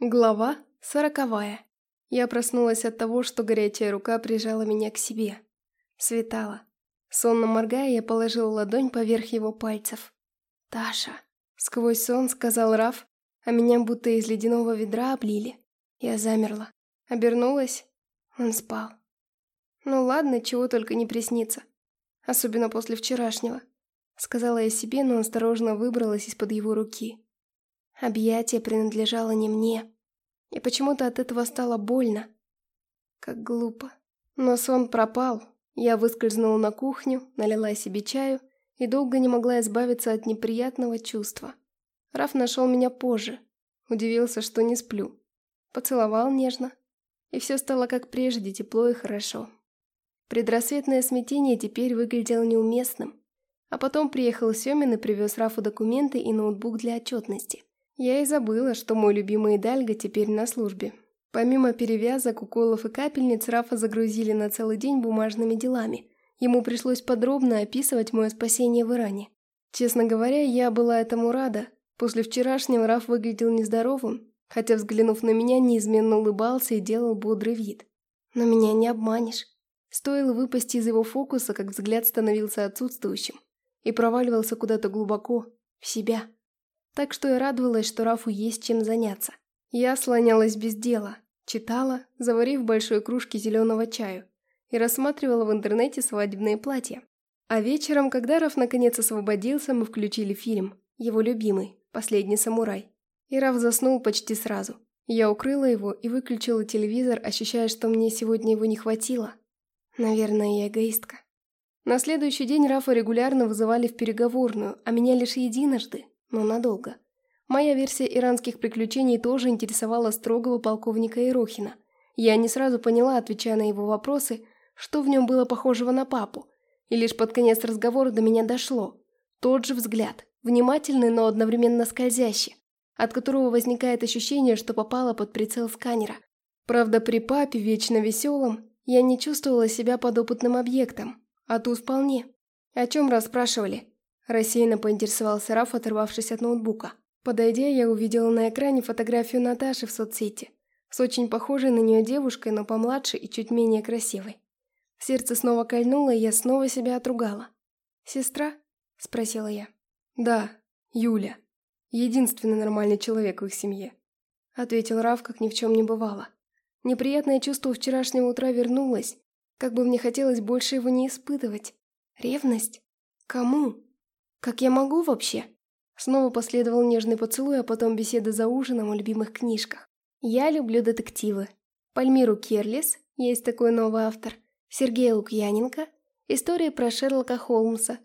Глава сороковая. Я проснулась от того, что горячая рука прижала меня к себе. Светало. Сонно моргая, я положила ладонь поверх его пальцев. «Таша», — сквозь сон сказал Раф, а меня будто из ледяного ведра облили. Я замерла. Обернулась. Он спал. Ну ладно, чего только не приснится. Особенно после вчерашнего. Сказала я себе, но осторожно выбралась из-под его руки. Объятие принадлежало не мне. И почему-то от этого стало больно. Как глупо. Но сон пропал. Я выскользнула на кухню, налила себе чаю и долго не могла избавиться от неприятного чувства. Раф нашел меня позже. Удивился, что не сплю. Поцеловал нежно. И все стало как прежде, тепло и хорошо. Предрассветное смятение теперь выглядело неуместным. А потом приехал Семин и привез Рафу документы и ноутбук для отчетности. Я и забыла, что мой любимый Дальга теперь на службе. Помимо перевязок, уколов и капельниц, Рафа загрузили на целый день бумажными делами. Ему пришлось подробно описывать мое спасение в Иране. Честно говоря, я была этому рада. После вчерашнего Раф выглядел нездоровым, хотя, взглянув на меня, неизменно улыбался и делал бодрый вид. Но меня не обманешь. Стоило выпасть из его фокуса, как взгляд становился отсутствующим и проваливался куда-то глубоко, в себя. Так что я радовалась, что Рафу есть чем заняться. Я слонялась без дела, читала, заварив большой кружке зеленого чаю, и рассматривала в интернете свадебные платья. А вечером, когда Раф наконец освободился, мы включили фильм, его любимый, «Последний самурай». И Раф заснул почти сразу. Я укрыла его и выключила телевизор, ощущая, что мне сегодня его не хватило. Наверное, я эгоистка. На следующий день Рафа регулярно вызывали в переговорную, а меня лишь единожды, но надолго. Моя версия иранских приключений тоже интересовала строгого полковника Ирохина. Я не сразу поняла, отвечая на его вопросы, что в нем было похожего на папу. И лишь под конец разговора до меня дошло. Тот же взгляд, внимательный, но одновременно скользящий, от которого возникает ощущение, что попала под прицел сканера. Правда, при папе, вечно веселом, я не чувствовала себя подопытным объектом, а тут вполне. О чем расспрашивали? Рассеянно поинтересовался Раф, оторвавшись от ноутбука. Подойдя, я увидела на экране фотографию Наташи в соцсети. С очень похожей на нее девушкой, но помладше и чуть менее красивой. Сердце снова кольнуло, и я снова себя отругала. «Сестра?» – спросила я. «Да, Юля. Единственный нормальный человек в их семье», – ответил Раф, как ни в чем не бывало. Неприятное чувство вчерашнего утра вернулось, как бы мне хотелось больше его не испытывать. Ревность? Кому? Как я могу вообще? Снова последовал нежный поцелуй, а потом беседа за ужином о любимых книжках. Я люблю детективы. Пальмиру Керлис, есть такой новый автор, Сергея Лукьяненко, истории про Шерлока Холмса.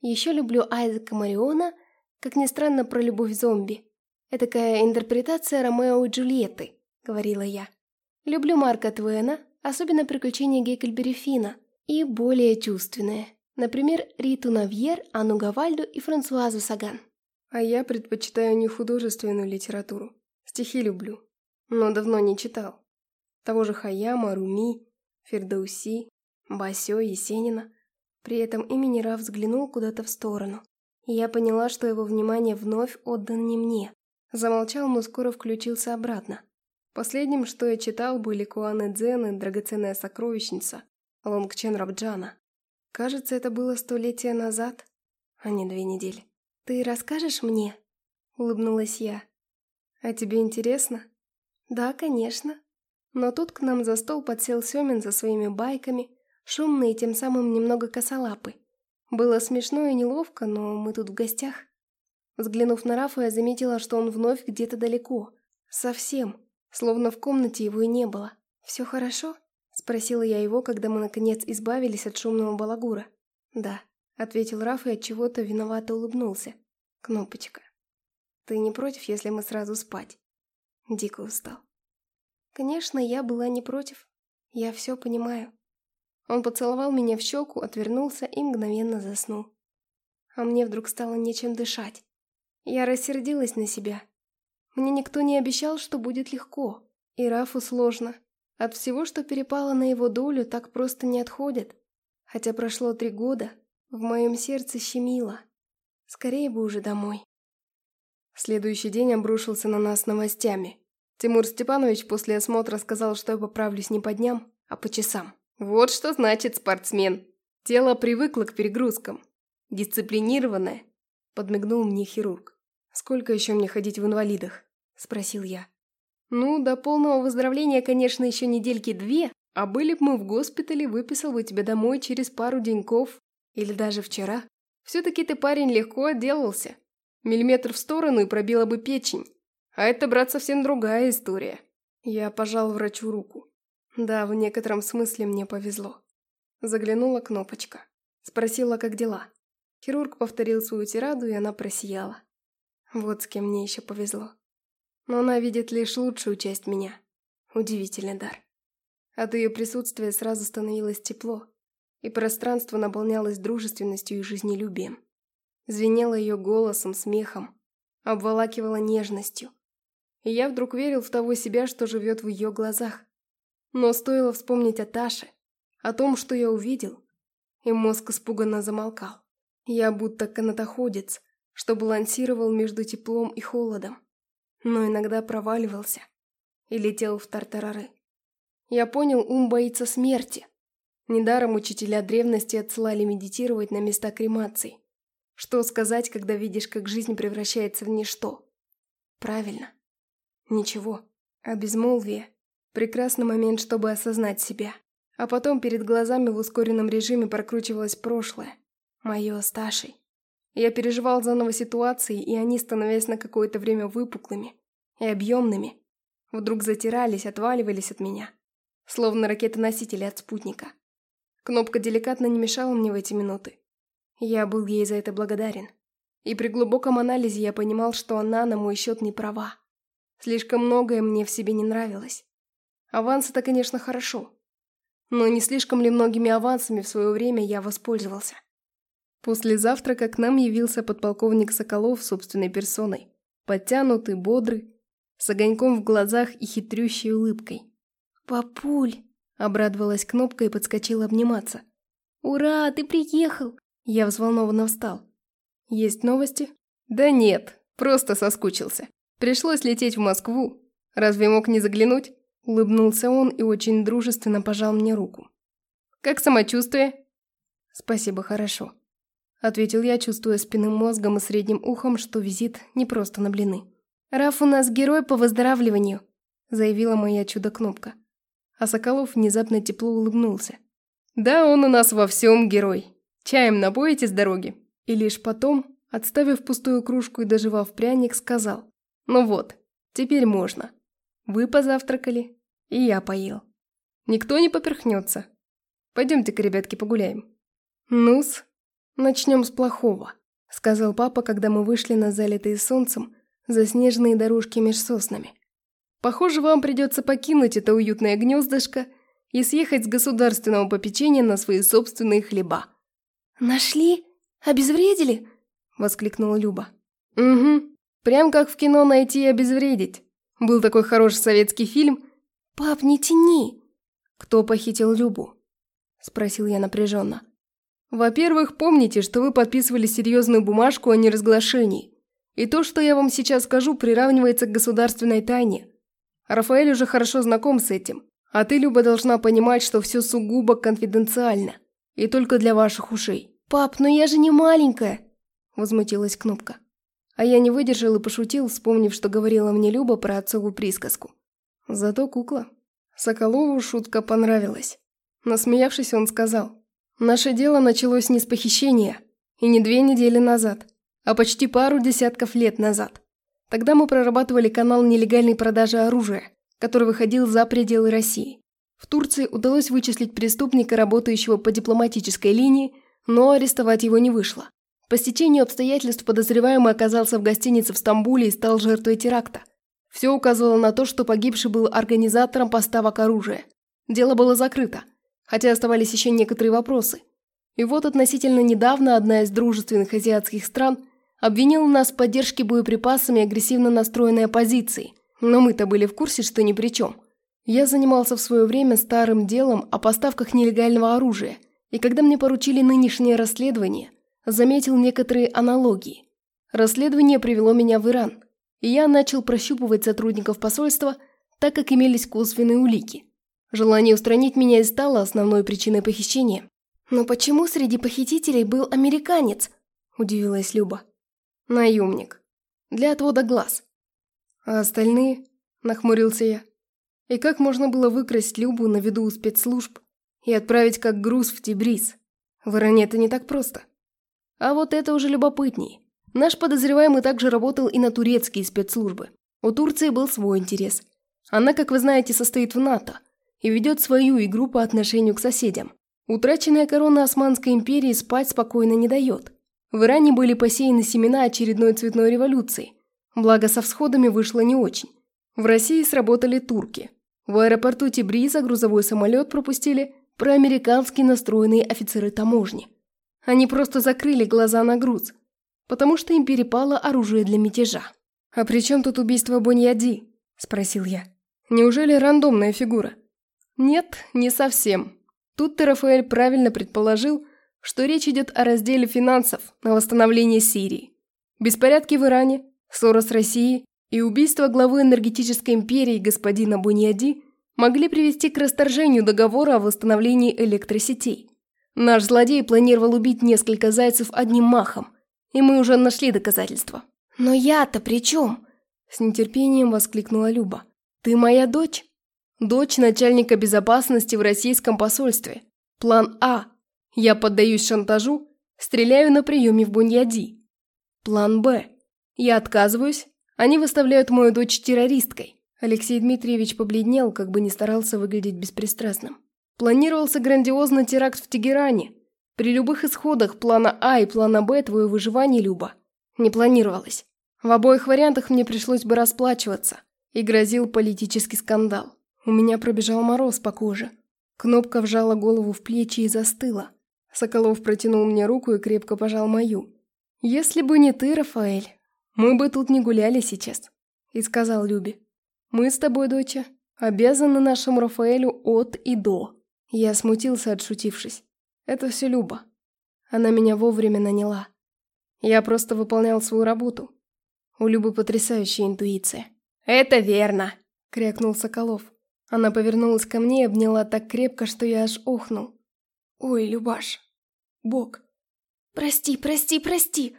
Еще люблю Айзека Мариона, как ни странно, про любовь зомби. Это такая интерпретация Ромео и Джульетты, говорила я. Люблю Марка Твена, особенно приключения Геккельбери Фина, и более чувственные. Например, Риту Навьер, Анну Гавальду и Франсуазу Саган. А я предпочитаю не художественную литературу. Стихи люблю, но давно не читал. Того же Хаяма, Руми, Фердауси, Басё, Есенина. При этом имени Раф взглянул куда-то в сторону. И я поняла, что его внимание вновь отдан не мне. Замолчал, но скоро включился обратно. Последним, что я читал, были Куаны Дзены, Драгоценная сокровищница, Лонгчен Рабджана. Кажется, это было столетия назад, а не две недели. «Ты расскажешь мне?» – улыбнулась я. «А тебе интересно?» «Да, конечно». Но тут к нам за стол подсел Семин со своими байками, шумный и тем самым немного косолапый. Было смешно и неловко, но мы тут в гостях. Взглянув на Рафа, я заметила, что он вновь где-то далеко. Совсем. Словно в комнате его и не было. «Все хорошо?» Спросила я его, когда мы наконец избавились от шумного балагура. «Да», — ответил Раф и от чего-то виновато улыбнулся. «Кнопочка, ты не против, если мы сразу спать?» Дико устал. Конечно, я была не против. Я все понимаю. Он поцеловал меня в щеку, отвернулся и мгновенно заснул. А мне вдруг стало нечем дышать. Я рассердилась на себя. Мне никто не обещал, что будет легко. И Рафу сложно. От всего, что перепало на его долю, так просто не отходят. Хотя прошло три года, в моем сердце щемило. Скорее бы уже домой. Следующий день обрушился на нас новостями. Тимур Степанович после осмотра сказал, что я поправлюсь не по дням, а по часам. Вот что значит спортсмен. Тело привыкло к перегрузкам. Дисциплинированное. Подмигнул мне хирург. «Сколько еще мне ходить в инвалидах?» – спросил я. «Ну, до полного выздоровления, конечно, еще недельки две, а были бы мы в госпитале, выписал бы тебя домой через пару деньков. Или даже вчера. Все-таки ты, парень, легко отделался. Миллиметр в сторону и пробила бы печень. А это, брат, совсем другая история. Я пожал врачу руку. Да, в некотором смысле мне повезло. Заглянула кнопочка. Спросила, как дела. Хирург повторил свою тираду, и она просияла. Вот с кем мне еще повезло. Но она видит лишь лучшую часть меня. Удивительный дар. От ее присутствия сразу становилось тепло, и пространство наполнялось дружественностью и жизнелюбием. Звенело ее голосом, смехом, обволакивало нежностью. И я вдруг верил в того себя, что живет в ее глазах. Но стоило вспомнить о Таше, о том, что я увидел, и мозг испуганно замолкал. Я будто канатоходец, что балансировал между теплом и холодом, но иногда проваливался и летел в тартарары. Я понял, ум боится смерти. Недаром учителя древности отсылали медитировать на места кремаций. Что сказать, когда видишь, как жизнь превращается в ничто? Правильно. Ничего. А безмолвие – прекрасный момент, чтобы осознать себя. А потом перед глазами в ускоренном режиме прокручивалось прошлое. Мое с. Я переживал заново ситуации, и они, становясь на какое-то время выпуклыми и объемными, вдруг затирались, отваливались от меня, словно ракеты-носители от спутника. Кнопка деликатно не мешала мне в эти минуты. Я был ей за это благодарен. И при глубоком анализе я понимал, что она на мой счет не права. Слишком многое мне в себе не нравилось. Аванс это, конечно, хорошо. Но не слишком ли многими авансами в свое время я воспользовался? После завтрака к нам явился подполковник Соколов собственной персоной. Подтянутый, бодрый, с огоньком в глазах и хитрющей улыбкой. «Папуль!» – обрадовалась кнопка и подскочила обниматься. «Ура, ты приехал!» Я взволнованно встал. «Есть новости?» «Да нет, просто соскучился. Пришлось лететь в Москву. Разве мог не заглянуть?» Улыбнулся он и очень дружественно пожал мне руку. «Как самочувствие?» «Спасибо, хорошо», ответил я, чувствуя спинным мозгом и средним ухом, что визит не просто на блины. «Раф у нас герой по выздоравливанию», заявила моя чудо-кнопка. А Соколов внезапно тепло улыбнулся. «Да, он у нас во всем герой. Чаем напоите с дороги?» И лишь потом, отставив пустую кружку и доживав пряник, сказал. «Ну вот, теперь можно. Вы позавтракали, и я поел. Никто не поперхнется. Пойдемте-ка, ребятки, погуляем». «Ну-с», «Начнем с плохого», — сказал папа, когда мы вышли на залитые солнцем заснеженные дорожки меж соснами. «Похоже, вам придется покинуть это уютное гнездышко и съехать с государственного попечения на свои собственные хлеба». «Нашли? Обезвредили?» — воскликнула Люба. «Угу. Прям как в кино найти и обезвредить. Был такой хороший советский фильм». «Пап, не тяни!» «Кто похитил Любу?» — спросил я напряженно. Во-первых, помните, что вы подписывали серьезную бумажку о неразглашении. И то, что я вам сейчас скажу, приравнивается к государственной тайне. Рафаэль уже хорошо знаком с этим. А ты, Люба, должна понимать, что все сугубо конфиденциально. И только для ваших ушей. «Пап, но я же не маленькая!» Возмутилась Кнопка. А я не выдержал и пошутил, вспомнив, что говорила мне Люба про отцову присказку. Зато кукла. Соколову шутка понравилась. Насмеявшись, он сказал. Наше дело началось не с похищения, и не две недели назад, а почти пару десятков лет назад. Тогда мы прорабатывали канал нелегальной продажи оружия, который выходил за пределы России. В Турции удалось вычислить преступника, работающего по дипломатической линии, но арестовать его не вышло. По стечению обстоятельств подозреваемый оказался в гостинице в Стамбуле и стал жертвой теракта. Все указывало на то, что погибший был организатором поставок оружия. Дело было закрыто – хотя оставались еще некоторые вопросы. И вот относительно недавно одна из дружественных азиатских стран обвинила нас в поддержке боеприпасами агрессивно настроенной оппозиции, но мы-то были в курсе, что ни при чем. Я занимался в свое время старым делом о поставках нелегального оружия, и когда мне поручили нынешнее расследование, заметил некоторые аналогии. Расследование привело меня в Иран, и я начал прощупывать сотрудников посольства, так как имелись косвенные улики. Желание устранить меня и стало основной причиной похищения. «Но почему среди похитителей был американец?» – удивилась Люба. «Наемник. Для отвода глаз. А остальные?» – нахмурился я. «И как можно было выкрасть Любу на виду у спецслужб и отправить как груз в Тибриз? В Иране это не так просто. А вот это уже любопытней. Наш подозреваемый также работал и на турецкие спецслужбы. У Турции был свой интерес. Она, как вы знаете, состоит в НАТО и ведет свою игру по отношению к соседям. Утраченная корона Османской империи спать спокойно не дает. В Иране были посеяны семена очередной цветной революции. Благо со всходами вышло не очень. В России сработали турки. В аэропорту Тибриза грузовой самолет пропустили проамерикански настроенные офицеры таможни. Они просто закрыли глаза на груз – потому что им перепало оружие для мятежа. «А при чем тут убийство Боньяди?» – спросил я. «Неужели рандомная фигура?» «Нет, не совсем. Тут ты, Рафаэль, правильно предположил, что речь идет о разделе финансов на восстановление Сирии. Беспорядки в Иране, ссора с Россией и убийство главы энергетической империи господина Буньяди могли привести к расторжению договора о восстановлении электросетей. Наш злодей планировал убить несколько зайцев одним махом, и мы уже нашли доказательства». «Но я-то при чем?» С нетерпением воскликнула Люба. «Ты моя дочь?» «Дочь начальника безопасности в российском посольстве. План А. Я поддаюсь шантажу, стреляю на приеме в Буньяди. План Б. Я отказываюсь, они выставляют мою дочь террористкой». Алексей Дмитриевич побледнел, как бы не старался выглядеть беспристрастным. Планировался грандиозный теракт в Тегеране, при любых исходах плана А и плана Б твое выживание, Люба, не планировалось. В обоих вариантах мне пришлось бы расплачиваться, и грозил политический скандал. У меня пробежал мороз по коже. Кнопка вжала голову в плечи и застыла. Соколов протянул мне руку и крепко пожал мою. «Если бы не ты, Рафаэль, мы бы тут не гуляли сейчас», и сказал Любе. «Мы с тобой, доча, обязаны нашему Рафаэлю от и до». Я смутился, отшутившись. Это все Люба. Она меня вовремя наняла. Я просто выполнял свою работу. У Любы потрясающая интуиция. «Это верно!» — крякнул Соколов. Она повернулась ко мне и обняла так крепко, что я аж охнул. «Ой, Любаш, Бог, прости, прости, прости!»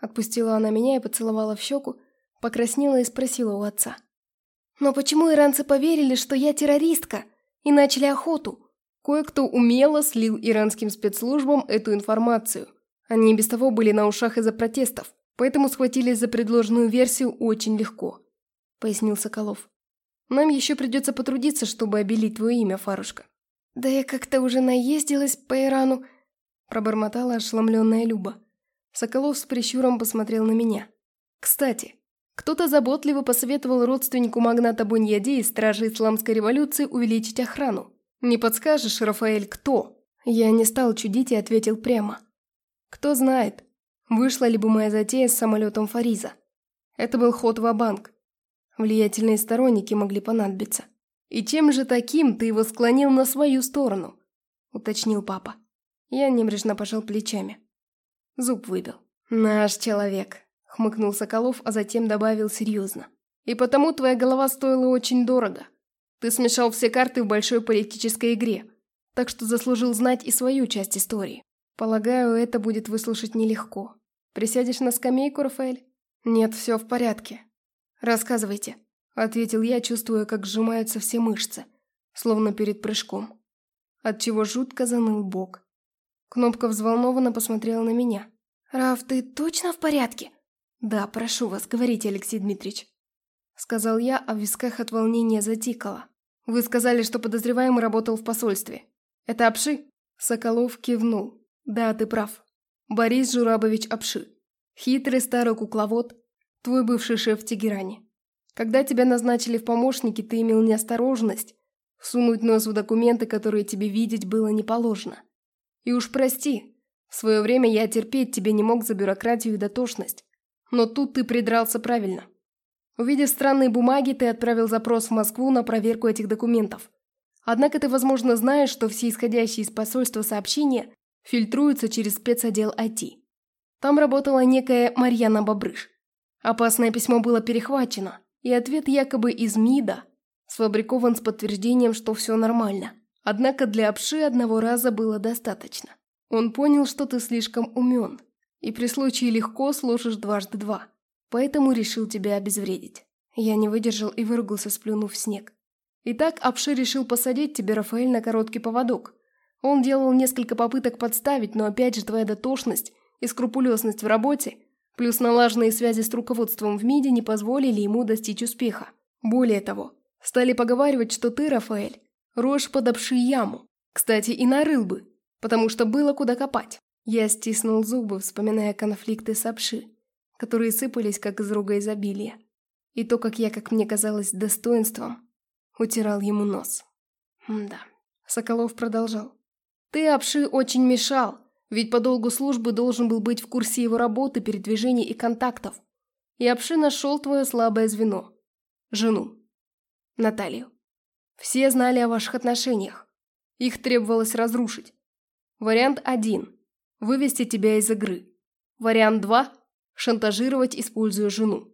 Отпустила она меня и поцеловала в щеку, покраснела и спросила у отца. «Но почему иранцы поверили, что я террористка, и начали охоту?» Кое-кто умело слил иранским спецслужбам эту информацию. Они без того были на ушах из-за протестов, поэтому схватились за предложенную версию очень легко», — пояснил Соколов. «Нам еще придется потрудиться, чтобы обелить твое имя, Фарушка». «Да я как-то уже наездилась по Ирану», — пробормотала ошеломленная Люба. Соколов с прищуром посмотрел на меня. «Кстати, кто-то заботливо посоветовал родственнику магната Буньяди и стражи исламской революции увеличить охрану. «Не подскажешь, Рафаэль, кто?» Я не стал чудить и ответил прямо. «Кто знает, вышла ли бы моя затея с самолетом Фариза. Это был ход в банк Влиятельные сторонники могли понадобиться. И чем же таким ты его склонил на свою сторону?» Уточнил папа. Я небрежно пожал плечами. Зуб выбил. «Наш человек», — хмыкнул Соколов, а затем добавил серьезно. «И потому твоя голова стоила очень дорого. Ты смешал все карты в большой политической игре, так что заслужил знать и свою часть истории. Полагаю, это будет выслушать нелегко. Присядешь на скамейку, Рафаэль? Нет, все в порядке. Рассказывайте, ответил я, чувствуя, как сжимаются все мышцы, словно перед прыжком. Отчего жутко заныл бок. Кнопка взволнованно посмотрела на меня. «Раф, ты точно в порядке?» «Да, прошу вас, говорите, Алексей Дмитриевич» сказал я, а в висках от волнения затикало. «Вы сказали, что подозреваемый работал в посольстве. Это Апши?» Соколов кивнул. «Да, ты прав. Борис Журабович Апши. Хитрый старый кукловод, твой бывший шеф в Тегеране. Когда тебя назначили в помощники, ты имел неосторожность сунуть нос в документы, которые тебе видеть было не положено. И уж прости, в свое время я терпеть тебе не мог за бюрократию и дотошность. Но тут ты придрался правильно. Увидев странные бумаги, ты отправил запрос в Москву на проверку этих документов. Однако ты, возможно, знаешь, что все исходящие из посольства сообщения фильтруются через спецотдел IT. Там работала некая Марьяна Бобрыш. Опасное письмо было перехвачено, и ответ якобы из МИДа сфабрикован с подтверждением, что все нормально. Однако для Апши одного раза было достаточно. Он понял, что ты слишком умен, и при случае легко сложишь дважды два, поэтому решил тебя обезвредить. Я не выдержал и выругался, сплюнув в снег. Итак, Апши решил посадить тебе, Рафаэль, на короткий поводок. Он делал несколько попыток подставить, но опять же твоя дотошность и скрупулезность в работе, плюс налаженные связи с руководством в МИДе не позволили ему достичь успеха. Более того, стали поговаривать, что ты, Рафаэль, рожь под Апши яму. Кстати, и нарыл бы, потому что было куда копать. Я стиснул зубы, вспоминая конфликты с Апши, которые сыпались как из рога изобилия. И то, как я, как мне казалось, достоинством, утирал ему нос. да. Соколов продолжал. Ты, Апши, очень мешал, ведь по долгу службы должен был быть в курсе его работы, передвижений и контактов. И Апши нашел твое слабое звено. Жену. Наталью. Все знали о ваших отношениях. Их требовалось разрушить. Вариант один – вывести тебя из игры. Вариант два – шантажировать, используя жену.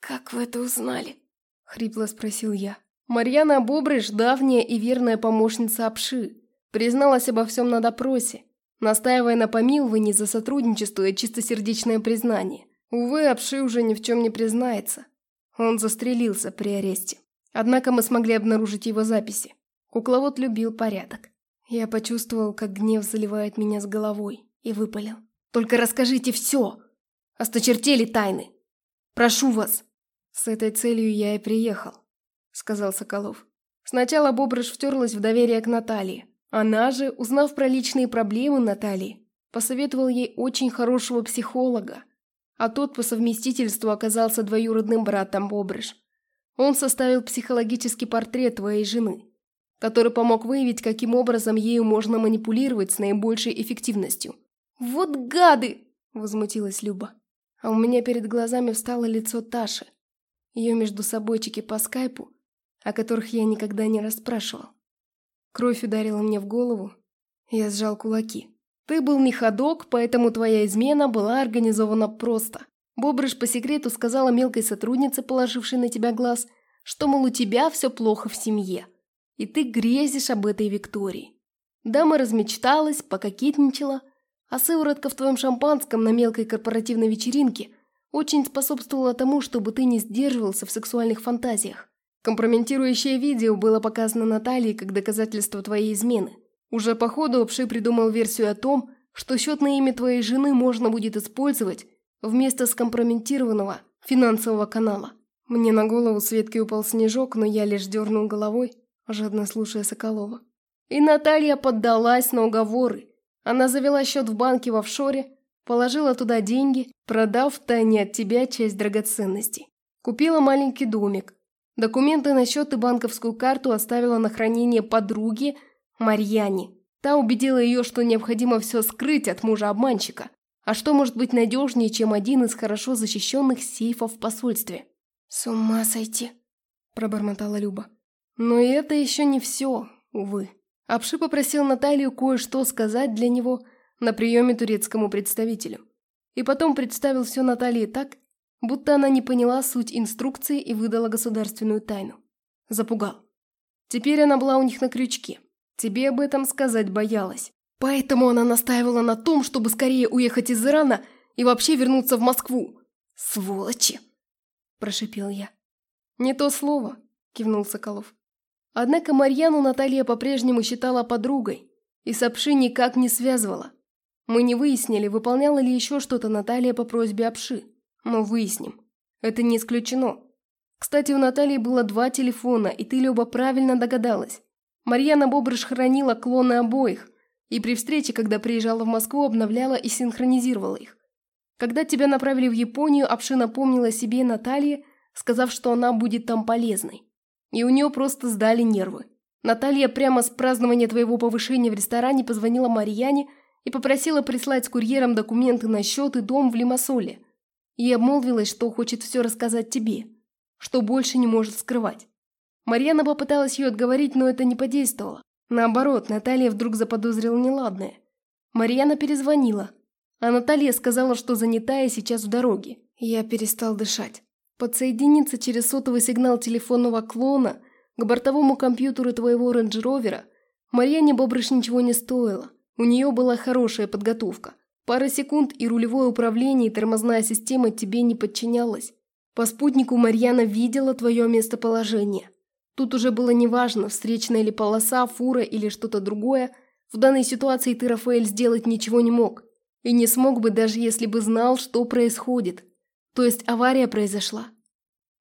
«Как вы это узнали?» – хрипло спросил я. Марьяна Бобрыш, давняя и верная помощница Апши, призналась обо всем на допросе, настаивая на помиловании за сотрудничество и чистосердечное признание. Увы, Апши уже ни в чем не признается. Он застрелился при аресте. Однако мы смогли обнаружить его записи. Кукловод любил порядок. Я почувствовал, как гнев заливает меня с головой, и выпалил. «Только расскажите все! Осточертели тайны! Прошу вас!» «С этой целью я и приехал», — сказал Соколов. Сначала Бобрыш втерлась в доверие к Наталье. Она же, узнав про личные проблемы Натальи, посоветовал ей очень хорошего психолога, а тот по совместительству оказался двоюродным братом Бобрыш. Он составил психологический портрет твоей жены который помог выявить, каким образом ею можно манипулировать с наибольшей эффективностью. «Вот гады!» – возмутилась Люба. А у меня перед глазами встало лицо Таши. Ее между собойчики по скайпу, о которых я никогда не расспрашивал. Кровь ударила мне в голову, я сжал кулаки. Ты был не ходок, поэтому твоя измена была организована просто. Бобрыш по секрету сказала мелкой сотруднице, положившей на тебя глаз, что, мол, у тебя все плохо в семье и ты грезишь об этой Виктории. Дама размечталась, пококетничала, а сыворотка в твоем шампанском на мелкой корпоративной вечеринке очень способствовала тому, чтобы ты не сдерживался в сексуальных фантазиях. Компрометирующее видео было показано Наталье как доказательство твоей измены. Уже по ходу Обши придумал версию о том, что счет на имя твоей жены можно будет использовать вместо скомпрометированного финансового канала. Мне на голову Светки упал снежок, но я лишь дернул головой, жадно слушая Соколова. И Наталья поддалась на уговоры. Она завела счет в банке в офшоре, положила туда деньги, продав тайне от тебя часть драгоценностей. Купила маленький домик. Документы на счет и банковскую карту оставила на хранение подруге Марьяне. Та убедила ее, что необходимо все скрыть от мужа-обманщика. А что может быть надежнее, чем один из хорошо защищенных сейфов в посольстве? «С ума сойти!» – пробормотала Люба. Но и это еще не все, увы. Апши попросил Наталью кое-что сказать для него на приеме турецкому представителю. И потом представил все Наталье так, будто она не поняла суть инструкции и выдала государственную тайну. Запугал. Теперь она была у них на крючке. Тебе об этом сказать боялась. Поэтому она настаивала на том, чтобы скорее уехать из Ирана и вообще вернуться в Москву. «Сволочи!» – прошипел я. «Не то слово», – кивнул Соколов. Однако Марьяну Наталья по-прежнему считала подругой и с Апши никак не связывала. Мы не выяснили, выполняла ли еще что-то Наталья по просьбе Апши, но выясним. Это не исключено. Кстати, у Натальи было два телефона, и ты, Люба, правильно догадалась. Марьяна Бобрыш хранила клоны обоих, и при встрече, когда приезжала в Москву, обновляла и синхронизировала их. Когда тебя направили в Японию, Апши напомнила себе Наталье, сказав, что она будет там полезной. И у нее просто сдали нервы. Наталья прямо с празднования твоего повышения в ресторане позвонила Марьяне и попросила прислать с курьером документы на счет и дом в Лимассоле. И обмолвилась, что хочет все рассказать тебе, что больше не может скрывать. Марьяна попыталась ее отговорить, но это не подействовало. Наоборот, Наталья вдруг заподозрила неладное. Марьяна перезвонила, а Наталья сказала, что занята и сейчас в дороге. Я перестал дышать. Подсоединиться через сотовый сигнал телефонного клона к бортовому компьютеру твоего рейндж-ровера Марьяне Бобрыш ничего не стоило. У нее была хорошая подготовка. Пара секунд и рулевое управление и тормозная система тебе не подчинялась. По спутнику Марьяна видела твое местоположение. Тут уже было неважно, встречная ли полоса, фура или что-то другое. В данной ситуации ты, Рафаэль, сделать ничего не мог. И не смог бы, даже если бы знал, что происходит. То есть авария произошла.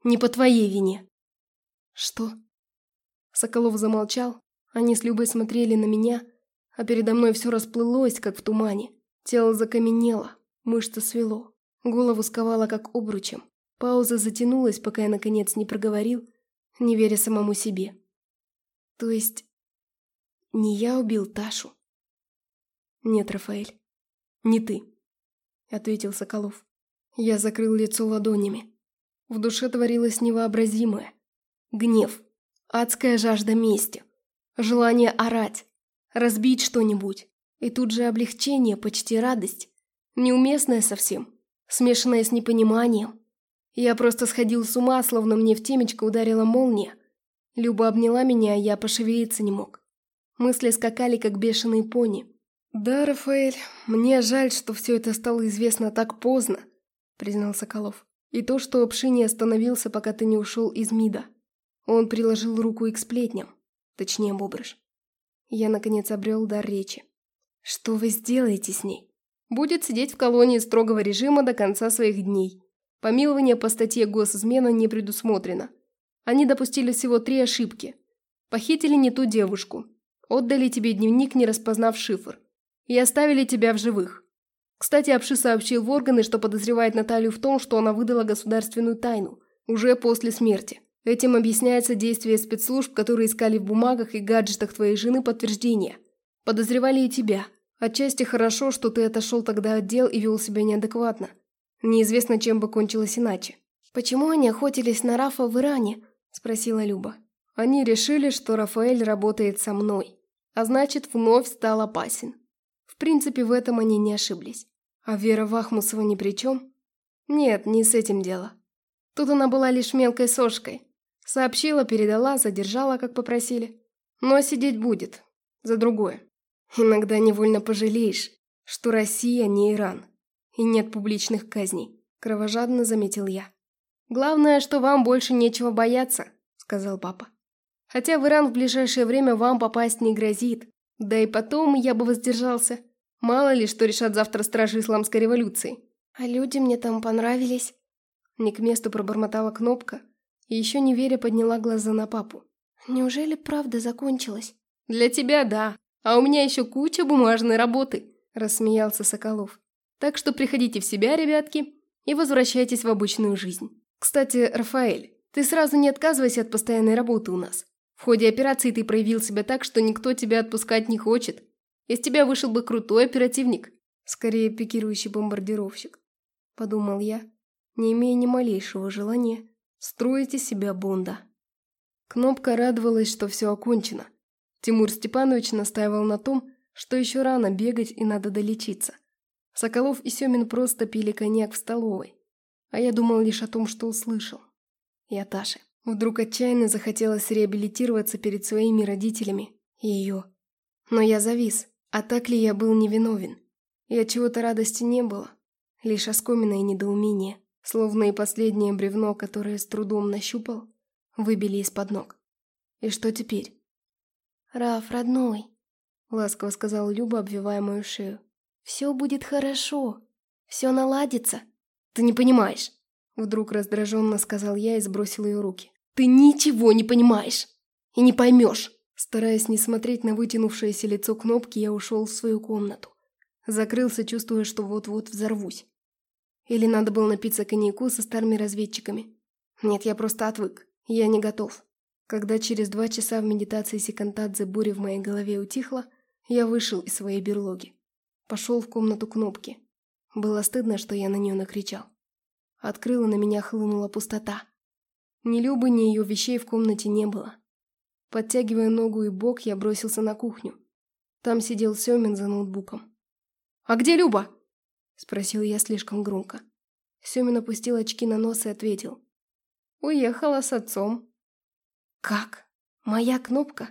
Не по твоей вине. Что? Соколов замолчал. Они с Любой смотрели на меня, а передо мной все расплылось, как в тумане. Тело закаменело, мышцы свело, голову сковало, как обручем. Пауза затянулась, пока я наконец не проговорил, не веря самому себе. То есть, не я убил Ташу? Нет, Рафаэль, не ты, ответил Соколов. Я закрыл лицо ладонями. В душе творилось невообразимое. Гнев, адская жажда мести, желание орать, разбить что-нибудь. И тут же облегчение, почти радость. Неуместное совсем, смешанное с непониманием. Я просто сходил с ума, словно мне в темечко ударила молния. Люба обняла меня, а я пошевелиться не мог. Мысли скакали, как бешеные пони. «Да, Рафаэль, мне жаль, что все это стало известно так поздно», — признал Соколов. «И то, что Пши не остановился, пока ты не ушел из МИДа. Он приложил руку и к сплетням, точнее, Бобрыш. Я, наконец, обрел дар речи. Что вы сделаете с ней? Будет сидеть в колонии строгого режима до конца своих дней. Помилование по статье госизмена не предусмотрено. Они допустили всего три ошибки. Похитили не ту девушку. Отдали тебе дневник, не распознав шифр. И оставили тебя в живых. Кстати, Апши сообщил в органы, что подозревает Наталью в том, что она выдала государственную тайну. Уже после смерти. Этим объясняется действие спецслужб, которые искали в бумагах и гаджетах твоей жены подтверждения. Подозревали и тебя. Отчасти хорошо, что ты отошел тогда от дел и вел себя неадекватно. Неизвестно, чем бы кончилось иначе. «Почему они охотились на Рафа в Иране?» – спросила Люба. Они решили, что Рафаэль работает со мной, а значит, вновь стал опасен. В принципе, в этом они не ошиблись. А Вера Вахмусова ни при чем? Нет, не с этим дело. Тут она была лишь мелкой сошкой, Сообщила, передала, задержала, как попросили. Но сидеть будет. За другое. Иногда невольно пожалеешь, что Россия не Иран. И нет публичных казней. Кровожадно заметил я. Главное, что вам больше нечего бояться, сказал папа. Хотя в Иран в ближайшее время вам попасть не грозит. Да и потом я бы воздержался. Мало ли, что решат завтра стражи исламской революции. А люди мне там понравились. Не к месту пробормотала кнопка, и еще не веря подняла глаза на папу. «Неужели правда закончилась?» «Для тебя да, а у меня еще куча бумажной работы», – рассмеялся Соколов. «Так что приходите в себя, ребятки, и возвращайтесь в обычную жизнь. Кстати, Рафаэль, ты сразу не отказывайся от постоянной работы у нас. В ходе операции ты проявил себя так, что никто тебя отпускать не хочет. Из тебя вышел бы крутой оперативник, скорее пикирующий бомбардировщик», – подумал я, не имея ни малейшего желания Строите себя Бонда. Кнопка радовалась, что все окончено. Тимур Степанович настаивал на том, что еще рано бегать и надо долечиться. Соколов и Семин просто пили коньяк в столовой. А я думал лишь о том, что услышал. И о Таше. Вдруг отчаянно захотелось реабилитироваться перед своими родителями и ее. Но я завис, а так ли я был невиновен? И от чего-то радости не было, лишь оскомина недоумение. Словно и последнее бревно, которое с трудом нащупал, выбили из-под ног. И что теперь? «Раф, родной», — ласково сказал Люба, обвивая мою шею. «Все будет хорошо. Все наладится». «Ты не понимаешь», — вдруг раздраженно сказал я и сбросил ее руки. «Ты ничего не понимаешь и не поймешь». Стараясь не смотреть на вытянувшееся лицо кнопки, я ушел в свою комнату. Закрылся, чувствуя, что вот-вот взорвусь. Или надо было напиться коньяку со старыми разведчиками? Нет, я просто отвык. Я не готов. Когда через два часа в медитации секантадзе буря в моей голове утихла, я вышел из своей берлоги. Пошел в комнату кнопки. Было стыдно, что я на нее накричал. Открыла на меня хлынула пустота. Ни Любы, ни ее вещей в комнате не было. Подтягивая ногу и бок, я бросился на кухню. Там сидел Семин за ноутбуком. «А где Люба?» Спросил я слишком громко. Семин опустил очки на нос и ответил. «Уехала с отцом». «Как? Моя кнопка?»